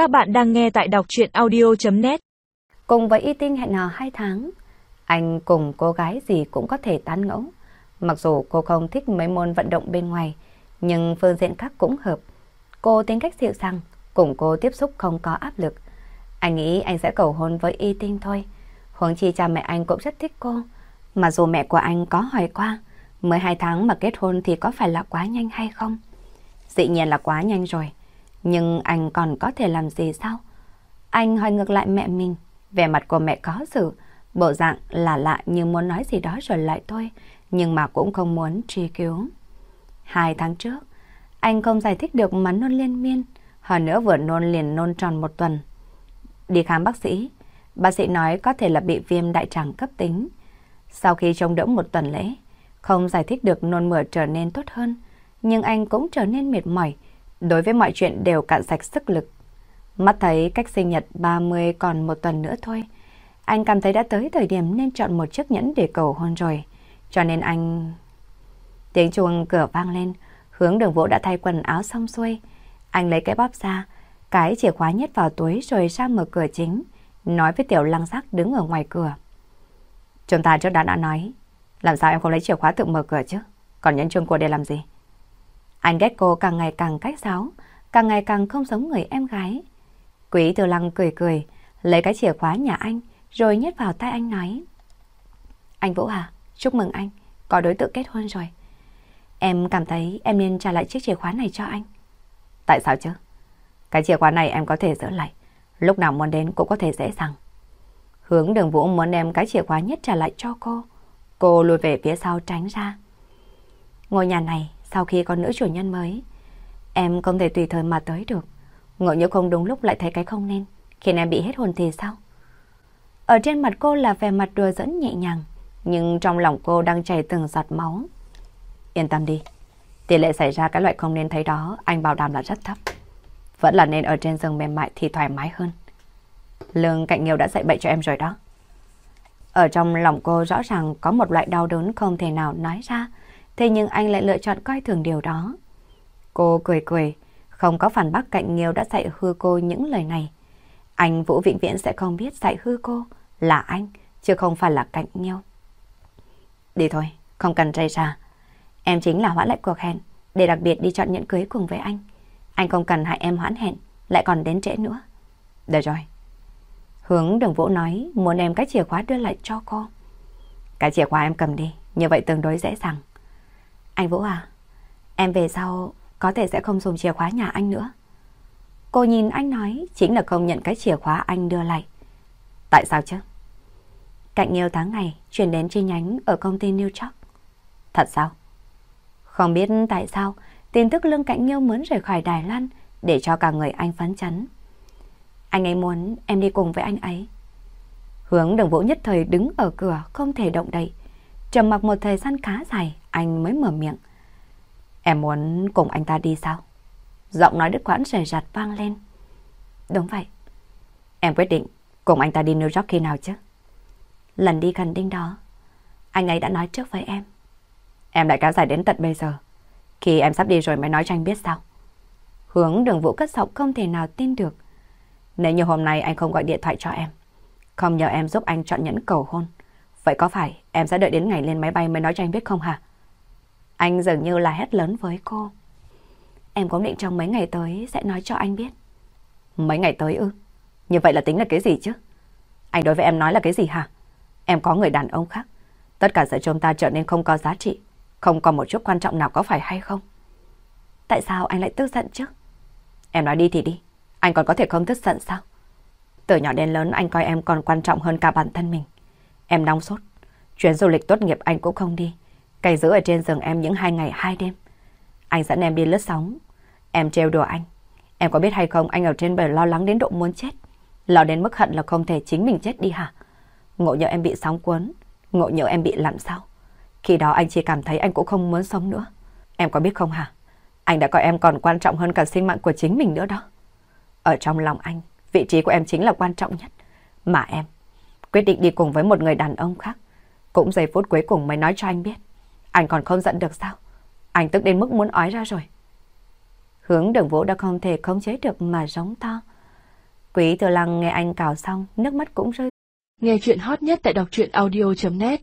Các bạn đang nghe tại đọc chuyện audio.net Cùng với y tinh hẹn hò 2 tháng, anh cùng cô gái gì cũng có thể tán ngẫu. Mặc dù cô không thích mấy môn vận động bên ngoài, nhưng phương diện khác cũng hợp. Cô tính cách dịu dàng, cùng cô tiếp xúc không có áp lực. Anh nghĩ anh sẽ cầu hôn với y tinh thôi. Huống chi cha mẹ anh cũng rất thích cô. Mà dù mẹ của anh có hỏi qua, 12 tháng mà kết hôn thì có phải là quá nhanh hay không? Dĩ nhiên là quá nhanh rồi. Nhưng anh còn có thể làm gì sao? Anh hỏi ngược lại mẹ mình. Vẻ mặt của mẹ có sự, bộ dạng là lạ như muốn nói gì đó rồi lại thôi, nhưng mà cũng không muốn truy cứu. Hai tháng trước, anh không giải thích được mà nôn liên miên, hơn nữa vừa nôn liền nôn tròn một tuần. Đi khám bác sĩ, bác sĩ nói có thể là bị viêm đại tràng cấp tính. Sau khi trông đỡ một tuần lễ, không giải thích được nôn mửa trở nên tốt hơn, nhưng anh cũng trở nên mệt mỏi, đối với mọi chuyện đều cạn sạch sức lực. Mắt thấy cách sinh nhật 30 còn một tuần nữa thôi. Anh cảm thấy đã tới thời điểm nên chọn một chiếc nhẫn để cầu hôn rồi. Cho nên anh... Tiếng chuông cửa vang lên, hướng đường vũ đã thay quần áo xong xuôi. Anh lấy cái bóp ra, cái chìa khóa nhét vào túi rồi ra mở cửa chính, nói với tiểu lăng sắc đứng ở ngoài cửa. Chúng ta trước đã đã nói, làm sao em không lấy chìa khóa tự mở cửa chứ? Còn nhẫn chuông cô để làm gì? Anh ghét cô càng ngày càng cách giáo, càng ngày càng không giống người em gái. Quý Tư Lăng cười cười, lấy cái chìa khóa nhà anh, rồi nhét vào tay anh nói. Anh Vũ à, chúc mừng anh, có đối tượng kết hôn rồi. Em cảm thấy em nên trả lại chiếc chìa khóa này cho anh. Tại sao chứ? Cái chìa khóa này em có thể giữ lại, lúc nào muốn đến cũng có thể dễ dàng. Hướng đường Vũ muốn đem cái chìa khóa nhất trả lại cho cô. Cô lùi về phía sau tránh ra. Ngôi nhà này sau khi có nữ chủ nhân mới, em không thể tùy thời mà tới được. Ngộ nhớ không đúng lúc lại thấy cái không nên, khiến em bị hết hồn thì sao? Ở trên mặt cô là vẻ mặt đùa dẫn nhẹ nhàng, nhưng trong lòng cô đang chảy từng giọt máu. Yên tâm đi, tỷ lệ xảy ra cái loại không nên thấy đó, anh bảo đảm là rất thấp. Vẫn là nên ở trên giường mềm mại thì thoải mái hơn. Lương cạnh nhiều đã dạy bậy cho em rồi đó. Ở trong lòng cô rõ ràng có một loại đau đớn không thể nào nói ra, thế nhưng anh lại lựa chọn coi thường điều đó. Cô cười cười, không có phản bác cạnh Nghiêu đã dạy hư cô những lời này. Anh Vũ Vĩnh Viễn sẽ không biết dạy hư cô là anh, chứ không phải là cạnh Nghiêu. Đi thôi, không cần dây ra. Em chính là hoãn lại cuộc hẹn, để đặc biệt đi chọn nhẫn cưới cùng với anh. Anh không cần hại em hoãn hẹn, lại còn đến trễ nữa. Được rồi. Hướng đường vũ nói muốn em cái chìa khóa đưa lại cho cô. Cái chìa khóa em cầm đi, như vậy tương đối dễ dàng. Anh Vũ à, em về sau có thể sẽ không dùng chìa khóa nhà anh nữa. Cô nhìn anh nói chính là không nhận cái chìa khóa anh đưa lại. Tại sao chứ? Cạnh nhiều tháng ngày chuyển đến chi nhánh ở công ty New York. Thật sao? Không biết tại sao tin tức Lương Cạnh nghiêu muốn rời khỏi Đài Loan để cho cả người anh phấn chấn. Anh ấy muốn em đi cùng với anh ấy. Hướng đồng vũ nhất thời đứng ở cửa không thể động đậy. Trầm mặc một thời gian khá dài anh mới mở miệng. Em muốn cùng anh ta đi sao? Giọng nói đứt quãng rời rặt vang lên. Đúng vậy. Em quyết định cùng anh ta đi New York khi nào chứ? Lần đi gần đinh đó, anh ấy đã nói trước với em. Em lại kéo dài đến tận bây giờ. Khi em sắp đi rồi mới nói cho anh biết sao? Hướng đường vũ cất giọng không thể nào tin được. Nếu như hôm nay anh không gọi điện thoại cho em, không nhờ em giúp anh chọn nhẫn cầu hôn, vậy có phải em sẽ đợi đến ngày lên máy bay mới nói cho anh biết không hả? Anh dường như là hét lớn với cô. Em cũng định trong mấy ngày tới sẽ nói cho anh biết. Mấy ngày tới ư? Như vậy là tính là cái gì chứ? Anh đối với em nói là cái gì hả? Em có người đàn ông khác. Tất cả sự chúng ta trở nên không có giá trị. Không còn một chút quan trọng nào có phải hay không? Tại sao anh lại tức giận chứ? Em nói đi thì đi. Anh còn có thể không tức giận sao? Từ nhỏ đến lớn anh coi em còn quan trọng hơn cả bản thân mình. Em nóng sốt. Chuyến du lịch tốt nghiệp anh cũng không đi. Cày giữ ở trên giường em những hai ngày hai đêm. Anh dẫn em đi lướt sóng. Em trêu đùa anh. Em có biết hay không anh ở trên bờ lo lắng đến độ muốn chết. Lo đến mức hận là không thể chính mình chết đi hả? Ngộ nhỡ em bị sóng cuốn. Ngộ nhỡ em bị làm sao? Khi đó anh chỉ cảm thấy anh cũng không muốn sống nữa. Em có biết không hả? Anh đã coi em còn quan trọng hơn cả sinh mạng của chính mình nữa đó. Ở trong lòng anh, vị trí của em chính là quan trọng nhất. Mà em quyết định đi cùng với một người đàn ông khác. Cũng giây phút cuối cùng mới nói cho anh biết. Anh còn không giận được sao? Anh tức đến mức muốn ói ra rồi. Hướng đường vũ đã không thể khống chế được mà giống to. Quý thừa Lăng nghe anh cào xong, nước mắt cũng rơi. Nghe chuyện hot nhất tại đọc truyện audio.net